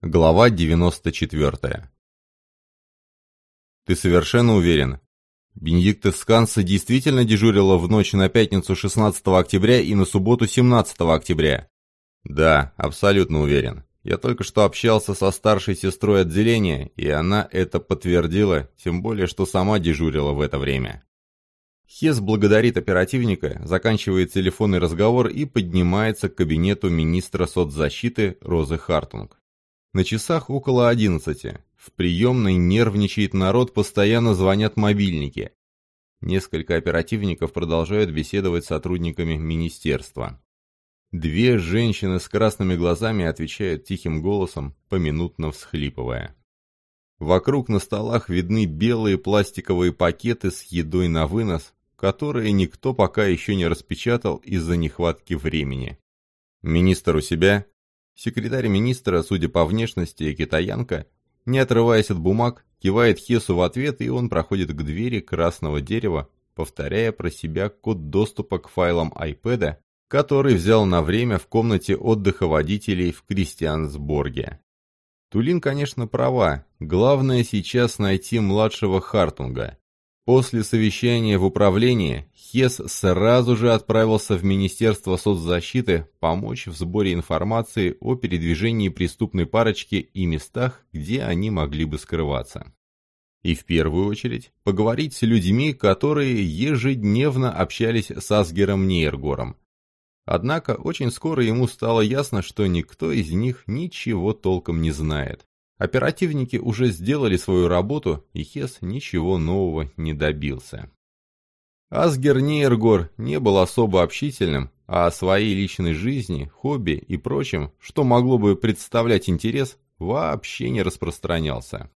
Глава 94. «Ты совершенно уверен?» Бенедикта Сканса действительно дежурила в ночь на пятницу 16 октября и на субботу 17 октября? Да, абсолютно уверен. Я только что общался со старшей сестрой отделения, и она это подтвердила, тем более, что сама дежурила в это время. Хес благодарит оперативника, заканчивает телефонный разговор и поднимается к кабинету министра соцзащиты Розы Хартунг. На часах около одиннадцати. В приемной нервничает народ, постоянно звонят мобильники. Несколько оперативников продолжают беседовать с сотрудниками министерства. Две женщины с красными глазами отвечают тихим голосом, поминутно всхлипывая. Вокруг на столах видны белые пластиковые пакеты с едой на вынос, которые никто пока еще не распечатал из-за нехватки времени. Министр у себя, Секретарь министра, судя по внешности, китаянка, не отрываясь от бумаг, кивает Хесу в ответ, и он проходит к двери красного дерева, повторяя про себя код доступа к файлам iPad, который взял на время в комнате отдыха водителей в Кристиансборге. Тулин, конечно, права. Главное сейчас найти младшего Хартунга. После совещания в управлении Хес сразу же отправился в Министерство соцзащиты помочь в сборе информации о передвижении преступной парочки и местах, где они могли бы скрываться. И в первую очередь поговорить с людьми, которые ежедневно общались с Асгером Нейргором. Однако очень скоро ему стало ясно, что никто из них ничего толком не знает. Оперативники уже сделали свою работу, и Хес ничего нового не добился. Асгер Нейргор не был особо общительным, а о своей личной жизни, хобби и прочем, что могло бы представлять интерес, вообще не распространялся.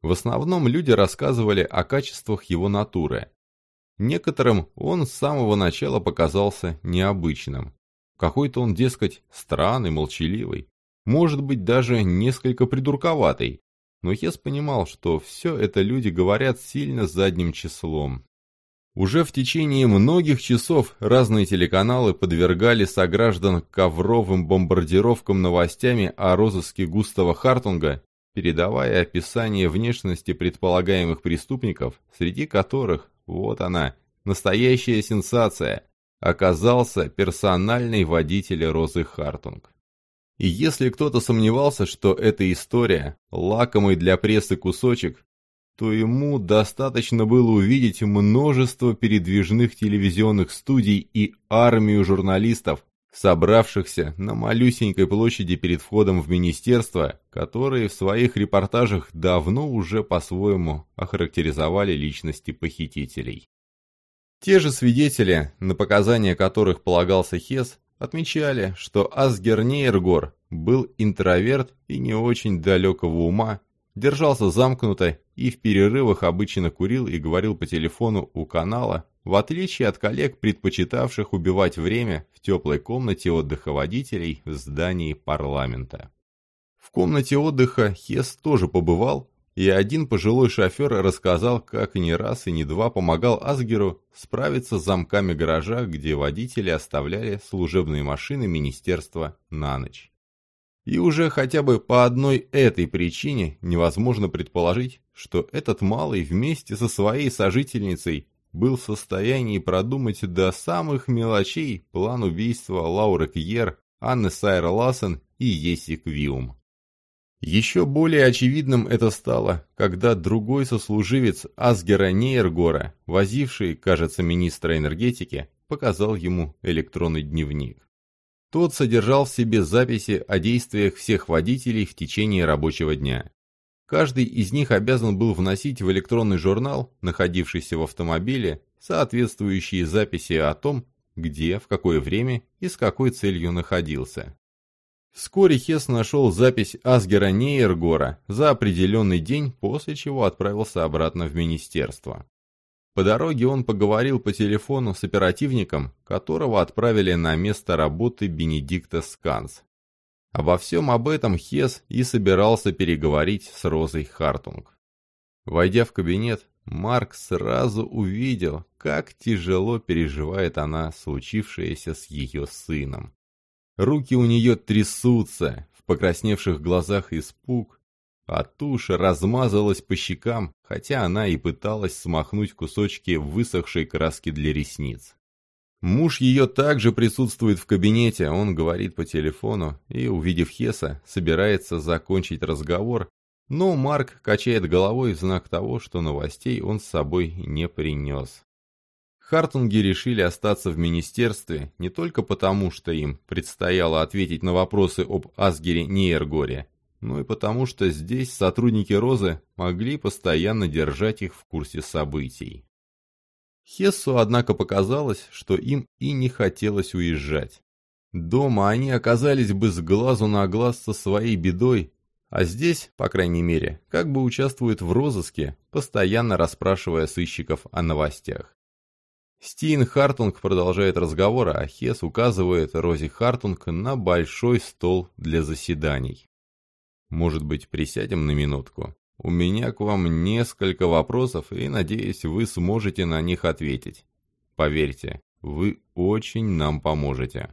В основном люди рассказывали о качествах его натуры. Некоторым он с самого начала показался необычным. Какой-то он, дескать, странный, молчаливый может быть даже несколько придурковатой, но Хес понимал, что все это люди говорят сильно задним числом. Уже в течение многих часов разные телеканалы подвергали сограждан ковровым бомбардировкам новостями о розыске Густава Хартунга, передавая описание внешности предполагаемых преступников, среди которых, вот она, настоящая сенсация, оказался персональный водитель Розы Хартунг. И если кто-то сомневался, что эта история – лакомый для прессы кусочек, то ему достаточно было увидеть множество передвижных телевизионных студий и армию журналистов, собравшихся на малюсенькой площади перед входом в министерство, которые в своих репортажах давно уже по-своему охарактеризовали личности похитителей. Те же свидетели, на показания которых полагался Хес, отмечали, что Асгер Нейргор был интроверт и не очень далекого ума, держался замкнуто и в перерывах обычно курил и говорил по телефону у канала, в отличие от коллег, предпочитавших убивать время в теплой комнате отдыха водителей в здании парламента. В комнате отдыха Хес тоже побывал и один пожилой шофер рассказал, как не раз и не два помогал Асгеру справиться с замками гаража, где водители оставляли служебные машины министерства на ночь. И уже хотя бы по одной этой причине невозможно предположить, что этот малый вместе со своей сожительницей был в состоянии продумать до самых мелочей план убийства Лауры Кьер, Анны Сайра Лассен и Еси Квиум. Еще более очевидным это стало, когда другой сослуживец Асгера Нейргора, возивший, кажется, министра энергетики, показал ему электронный дневник. Тот содержал в себе записи о действиях всех водителей в течение рабочего дня. Каждый из них обязан был вносить в электронный журнал, находившийся в автомобиле, соответствующие записи о том, где, в какое время и с какой целью находился. Вскоре Хес нашел запись Асгера Нейергора за определенный день, после чего отправился обратно в министерство. По дороге он поговорил по телефону с оперативником, которого отправили на место работы Бенедикта Сканс. Обо всем об этом Хес и собирался переговорить с Розой Хартунг. Войдя в кабинет, Марк сразу увидел, как тяжело переживает она случившееся с ее сыном. Руки у нее трясутся, в покрасневших глазах испуг, а тушь размазалась по щекам, хотя она и пыталась смахнуть кусочки высохшей краски для ресниц. Муж ее также присутствует в кабинете, он говорит по телефону и, увидев Хеса, собирается закончить разговор, но Марк качает головой в знак того, что новостей он с собой не принес. Хартунги решили остаться в министерстве не только потому, что им предстояло ответить на вопросы об Асгере Нейргоре, но и потому, что здесь сотрудники Розы могли постоянно держать их в курсе событий. Хессу, однако, показалось, что им и не хотелось уезжать. Дома они оказались бы с глазу на глаз со своей бедой, а здесь, по крайней мере, как бы участвуют в розыске, постоянно расспрашивая сыщиков о новостях. Стин Хартунг продолжает разговор, а Хес указывает Рози Хартунг на большой стол для заседаний. Может быть, присядем на минутку? У меня к вам несколько вопросов, и, надеюсь, вы сможете на них ответить. Поверьте, вы очень нам поможете.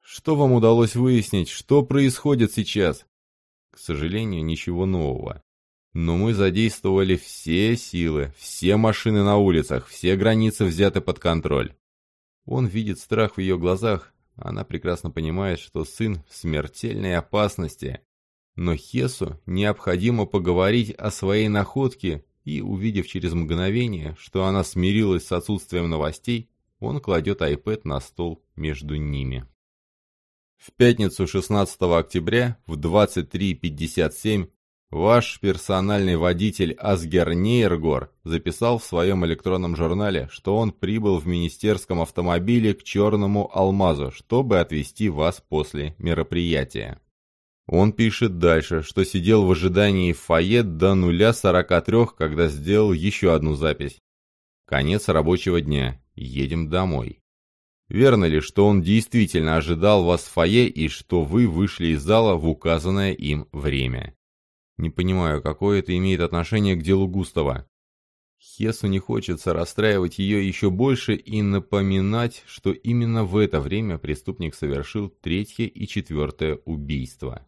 Что вам удалось выяснить? Что происходит сейчас? К сожалению, ничего нового. Но мы задействовали все силы, все машины на улицах, все границы взяты под контроль. Он видит страх в ее глазах, она прекрасно понимает, что сын в смертельной опасности, но Хесу необходимо поговорить о своей находке, и, увидев через мгновение, что она смирилась с отсутствием новостей, он кладет iPad на стол между ними. В пятницу 16 октября в 23.57 ваш персональный водитель Асгер Нейргор записал в своем электронном журнале, что он прибыл в министерском автомобиле к Черному Алмазу, чтобы отвезти вас после мероприятия. Он пишет дальше, что сидел в ожидании в фойе до нуля 43, когда сделал еще одну запись. Конец рабочего дня. Едем домой. Верно ли, что он действительно ожидал вас в фойе и что вы вышли из зала в указанное им время? Не понимаю, какое это имеет отношение к делу Густава. Хесу не хочется расстраивать ее еще больше и напоминать, что именно в это время преступник совершил третье и четвертое убийство.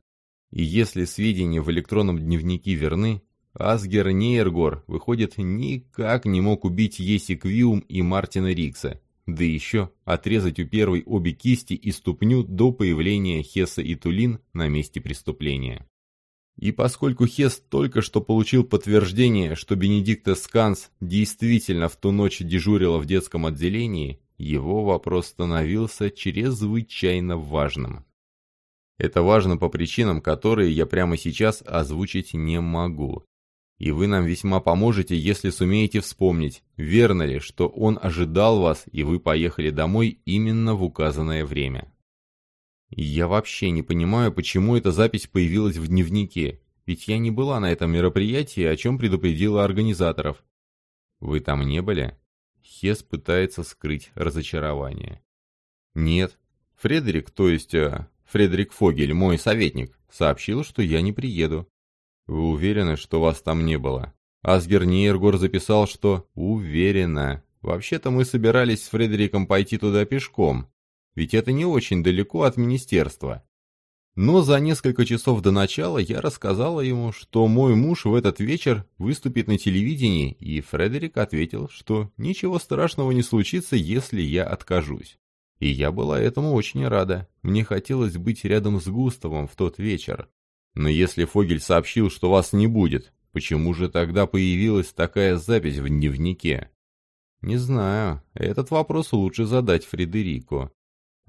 И если сведения в электронном дневнике верны, Асгер Нейргор, выходит, никак не мог убить Еси Квиум и Мартина Рикса, да еще отрезать у первой обе кисти и ступню до появления Хесса и Тулин на месте преступления. И поскольку Хесс только что получил подтверждение, что Бенедикта Сканс действительно в ту ночь дежурила в детском отделении, его вопрос становился чрезвычайно важным. Это важно по причинам, которые я прямо сейчас озвучить не могу. И вы нам весьма поможете, если сумеете вспомнить, верно ли, что он ожидал вас, и вы поехали домой именно в указанное время. Я вообще не понимаю, почему эта запись появилась в дневнике, ведь я не была на этом мероприятии, о чем предупредила организаторов. Вы там не были? Хес пытается скрыть разочарование. Нет. Фредерик, то есть э, Фредерик Фогель, мой советник, сообщил, что я не приеду. Вы уверены, что вас там не было? Асгер Нейргор записал, что «уверена». Вообще-то мы собирались с Фредериком пойти туда пешком, ведь это не очень далеко от министерства. Но за несколько часов до начала я рассказала ему, что мой муж в этот вечер выступит на телевидении, и Фредерик ответил, что ничего страшного не случится, если я откажусь. И я была этому очень рада. Мне хотелось быть рядом с Густавом в тот вечер. Но если Фогель сообщил, что вас не будет, почему же тогда появилась такая запись в дневнике? Не знаю. Этот вопрос лучше задать Фредерику.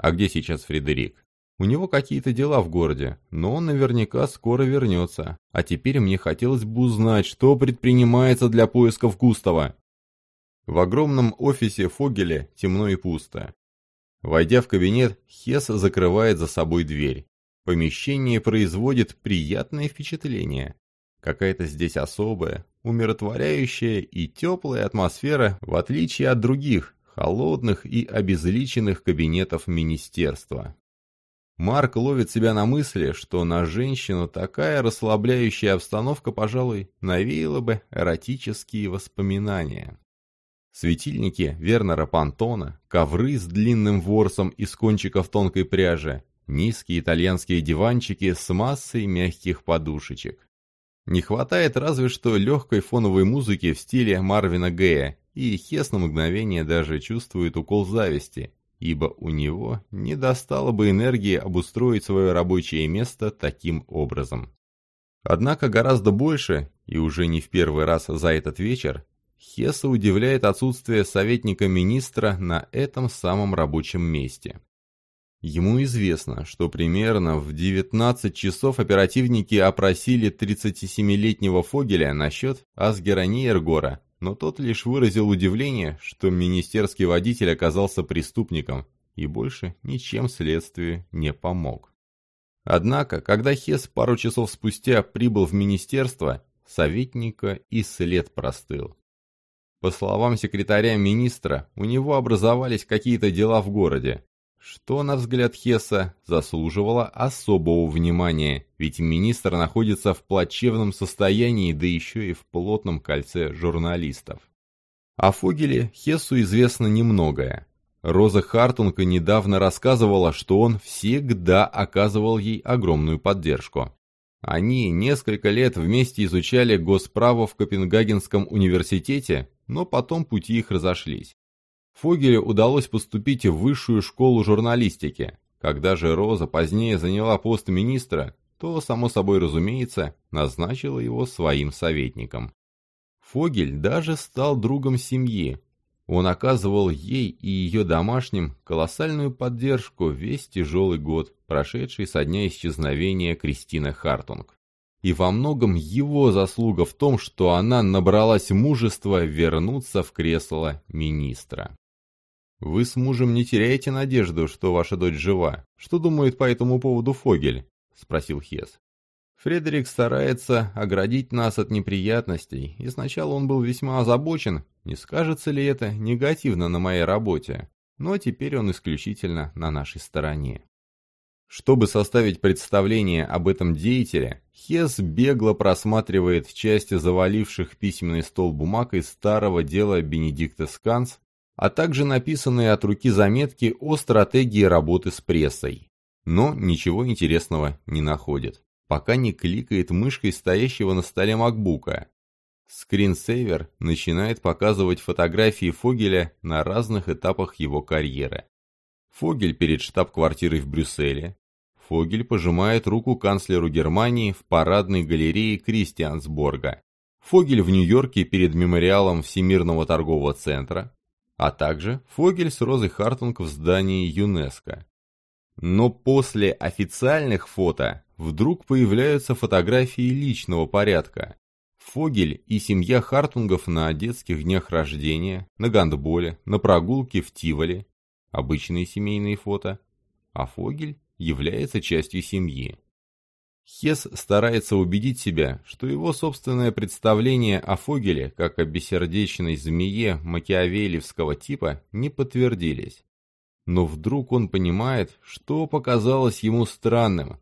А где сейчас Фредерик? У него какие-то дела в городе, но он наверняка скоро вернется. А теперь мне хотелось бы узнать, что предпринимается для поисков Густава. В огромном офисе Фогеля темно и пусто. Войдя в кабинет, Хес закрывает за собой дверь. Помещение производит приятное впечатление. Какая-то здесь особая, умиротворяющая и теплая атмосфера, в отличие от других, холодных и обезличенных кабинетов министерства. Марк ловит себя на мысли, что на женщину такая расслабляющая обстановка, пожалуй, навеяла бы эротические воспоминания. Светильники Вернера Пантона, ковры с длинным ворсом из кончиков тонкой пряжи, Низкие итальянские диванчики с массой мягких подушечек. Не хватает разве что легкой фоновой музыки в стиле Марвина Гея, и Хес на мгновение даже чувствует укол зависти, ибо у него не достало бы энергии обустроить свое рабочее место таким образом. Однако гораздо больше, и уже не в первый раз за этот вечер, Хесса удивляет отсутствие советника министра на этом самом рабочем месте. Ему известно, что примерно в 19 часов оперативники опросили 37-летнего Фогеля насчет Асгера Нейргора, но тот лишь выразил удивление, что министерский водитель оказался преступником и больше ничем следствию не помог. Однако, когда Хес пару часов спустя прибыл в министерство, советника и след простыл. По словам секретаря министра, у него образовались какие-то дела в городе, что, на взгляд Хесса, заслуживало особого внимания, ведь министр находится в плачевном состоянии, да еще и в плотном кольце журналистов. О Фогеле Хессу известно немногое. Роза Хартунка недавно рассказывала, что он всегда оказывал ей огромную поддержку. Они несколько лет вместе изучали госправо в Копенгагенском университете, но потом пути их разошлись. Фогелю удалось поступить в высшую школу журналистики. Когда же Роза позднее заняла пост министра, то, само собой разумеется, назначила его своим советником. Фогель даже стал другом семьи. Он оказывал ей и ее домашним колоссальную поддержку весь тяжелый год, прошедший со дня исчезновения Кристины Хартунг. И во многом его заслуга в том, что она набралась мужества вернуться в кресло министра. «Вы с мужем не теряете надежду, что ваша дочь жива? Что думает по этому поводу Фогель?» — спросил Хес. Фредерик старается оградить нас от неприятностей, и сначала он был весьма озабочен, не скажется ли это негативно на моей работе, но теперь он исключительно на нашей стороне. Чтобы составить представление об этом деятеле, Хес бегло просматривает части заваливших письменный стол бумаг из старого дела Бенедикта Сканс а также написанные от руки заметки о стратегии работы с прессой. Но ничего интересного не находит, пока не кликает мышкой стоящего на столе макбука. Скринсейвер начинает показывать фотографии Фогеля на разных этапах его карьеры. Фогель перед штаб-квартирой в Брюсселе. Фогель пожимает руку канцлеру Германии в парадной галерее Кристиансборга. Фогель в Нью-Йорке перед мемориалом Всемирного торгового центра а также Фогель с Розой Хартунг в здании ЮНЕСКО. Но после официальных фото вдруг появляются фотографии личного порядка. Фогель и семья Хартунгов на детских днях рождения, на гандболе, на прогулке в Тиволе. Обычные семейные фото. А Фогель является частью семьи. Хес старается убедить себя, что его собственное представление о Фогеле, как о бессердечной змее макиавелевского типа, не подтвердились. Но вдруг он понимает, что показалось ему странным.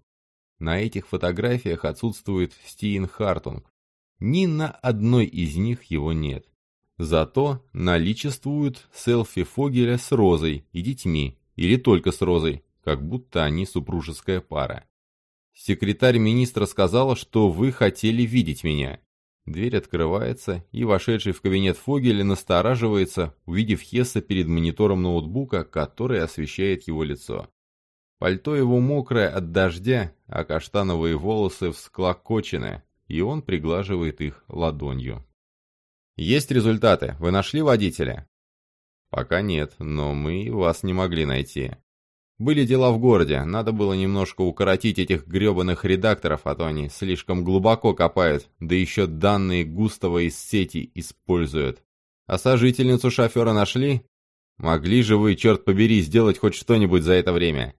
На этих фотографиях отсутствует Стиен Хартунг. Ни на одной из них его нет. Зато наличествуют селфи Фогеля с Розой и детьми, или только с Розой, как будто они супружеская пара. Секретарь министра сказала, что вы хотели видеть меня. Дверь открывается, и вошедший в кабинет Фогель настораживается, увидев Хесса перед монитором ноутбука, который освещает его лицо. Пальто его мокрое от дождя, а каштановые волосы всклокочены, и он приглаживает их ладонью. «Есть результаты. Вы нашли водителя?» «Пока нет, но мы вас не могли найти. Были дела в городе, надо было немножко укоротить этих гребаных редакторов, а то они слишком глубоко копают, да еще данные густого из сети используют. А сожительницу шофера нашли? Могли же вы, черт побери, сделать хоть что-нибудь за это время?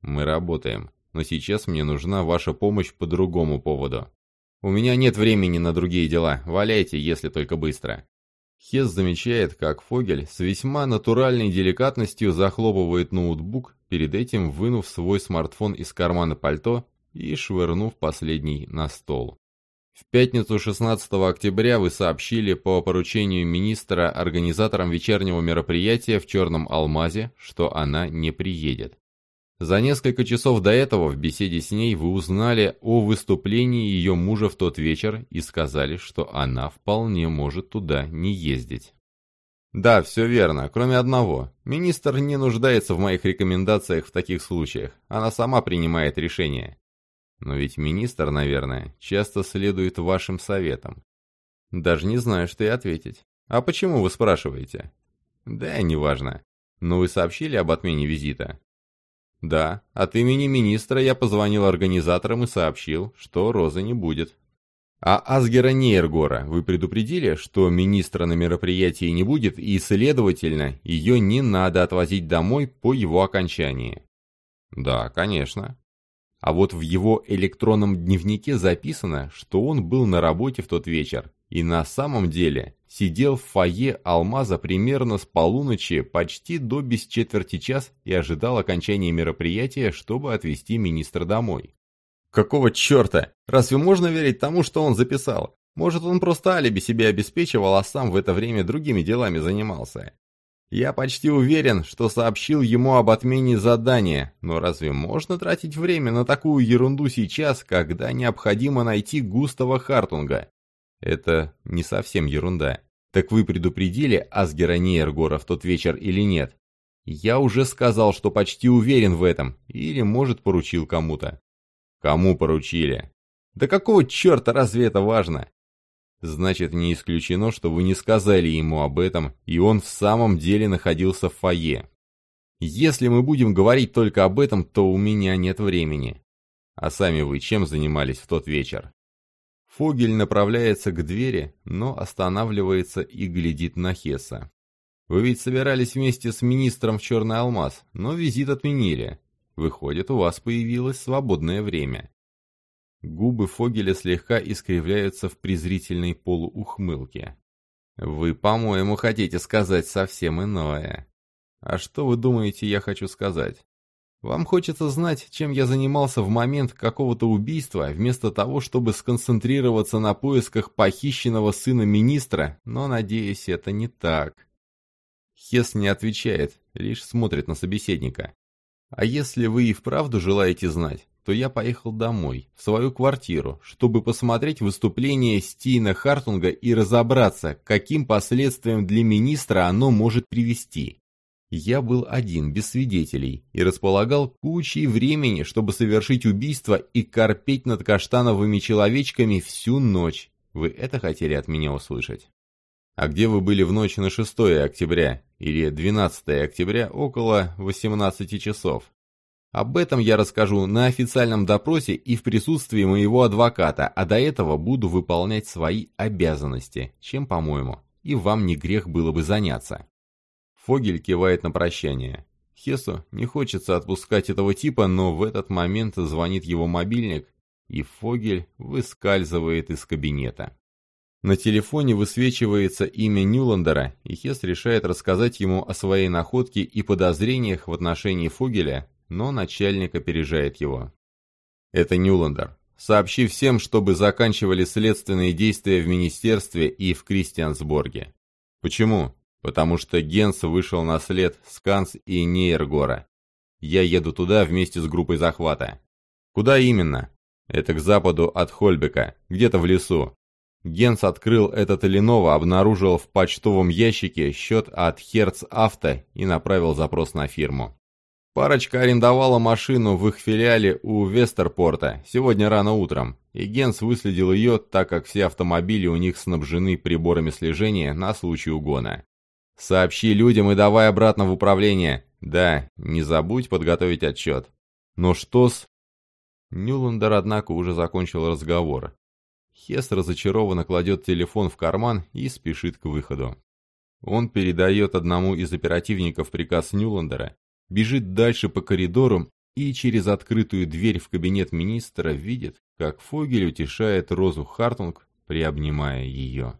Мы работаем, но сейчас мне нужна ваша помощь по другому поводу. У меня нет времени на другие дела, валяйте, если только быстро. Хес замечает, как Фогель с весьма натуральной деликатностью захлопывает ноутбук, перед этим вынув свой смартфон из кармана пальто и швырнув последний на стол. В пятницу 16 октября вы сообщили по поручению министра организаторам вечернего мероприятия в Черном Алмазе, что она не приедет. За несколько часов до этого в беседе с ней вы узнали о выступлении ее мужа в тот вечер и сказали, что она вполне может туда не ездить. Да, все верно, кроме одного. Министр не нуждается в моих рекомендациях в таких случаях. Она сама принимает решение. Но ведь министр, наверное, часто следует вашим советам. Даже не знаю, что и ответить. А почему вы спрашиваете? Да, неважно. Но вы сообщили об отмене визита? Да, от имени министра я позвонил организаторам и сообщил, что Розы не будет. А Асгера Нейргора вы предупредили, что министра на мероприятии не будет и, следовательно, ее не надо отвозить домой по его окончании? Да, конечно. А вот в его электронном дневнике записано, что он был на работе в тот вечер и на самом деле сидел в фойе Алмаза примерно с полуночи почти до без четверти час и ожидал окончания мероприятия, чтобы отвезти министра домой. Какого черта? Разве можно верить тому, что он записал? Может, он просто алиби себе обеспечивал, а сам в это время другими делами занимался? Я почти уверен, что сообщил ему об отмене задания, но разве можно тратить время на такую ерунду сейчас, когда необходимо найти Густава Хартунга? Это не совсем ерунда. Так вы предупредили Асгера Нейргора в тот вечер или нет? Я уже сказал, что почти уверен в этом, или, может, поручил кому-то. Кому поручили? Да какого черта, разве это важно? Значит, не исключено, что вы не сказали ему об этом, и он в самом деле находился в фойе. Если мы будем говорить только об этом, то у меня нет времени. А сами вы чем занимались в тот вечер? Фогель направляется к двери, но останавливается и глядит на Хесса. «Вы ведь собирались вместе с министром в Черный Алмаз, но визит отменили. Выходит, у вас появилось свободное время». Губы Фогеля слегка искривляются в презрительной полуухмылке. «Вы, по-моему, хотите сказать совсем иное. А что вы думаете, я хочу сказать? Вам хочется знать, чем я занимался в момент какого-то убийства, вместо того, чтобы сконцентрироваться на поисках похищенного сына министра, но, надеюсь, это не так. Хес не отвечает, лишь смотрит на собеседника. А если вы и вправду желаете знать, то я поехал домой, в свою квартиру, чтобы посмотреть выступление Стина Хартунга и разобраться, каким последствиям для министра оно может привести. Я был один, без свидетелей, и располагал кучей времени, чтобы совершить убийство и корпеть над каштановыми человечками всю ночь. Вы это хотели от меня услышать? А где вы были в ночь на 6 октября или 12 октября около 18 часов? Об этом я расскажу на официальном допросе и в присутствии моего адвоката, а до этого буду выполнять свои обязанности, чем, по-моему, и вам не грех было бы заняться. Фогель кивает на прощание. Хесу не хочется отпускать этого типа, но в этот момент звонит его мобильник, и Фогель выскальзывает из кабинета. На телефоне высвечивается имя Нюландера, и Хес решает рассказать ему о своей находке и подозрениях в отношении Фогеля, но начальник опережает его. «Это Нюландер. Сообщи всем, чтобы заканчивали следственные действия в министерстве и в Кристиансборге». «Почему?» Потому что Генс вышел на след Сканс и Нейргора. Я еду туда вместе с группой захвата. Куда именно? Это к западу от Хольбека, где-то в лесу. Генс открыл этот Леново, обнаружил в почтовом ящике счет от Херц Авто и направил запрос на фирму. Парочка арендовала машину в их филиале у Вестерпорта сегодня рано утром, и Генс выследил ее, так как все автомобили у них снабжены приборами слежения на случай угона. Сообщи людям и давай обратно в управление. Да, не забудь подготовить отчет. Но что с... Нюландер, однако, уже закончил разговор. Хес разочарованно кладет телефон в карман и спешит к выходу. Он передает одному из оперативников приказ Нюландера, бежит дальше по коридору и через открытую дверь в кабинет министра видит, как Фогель утешает Розу Хартунг, приобнимая ее.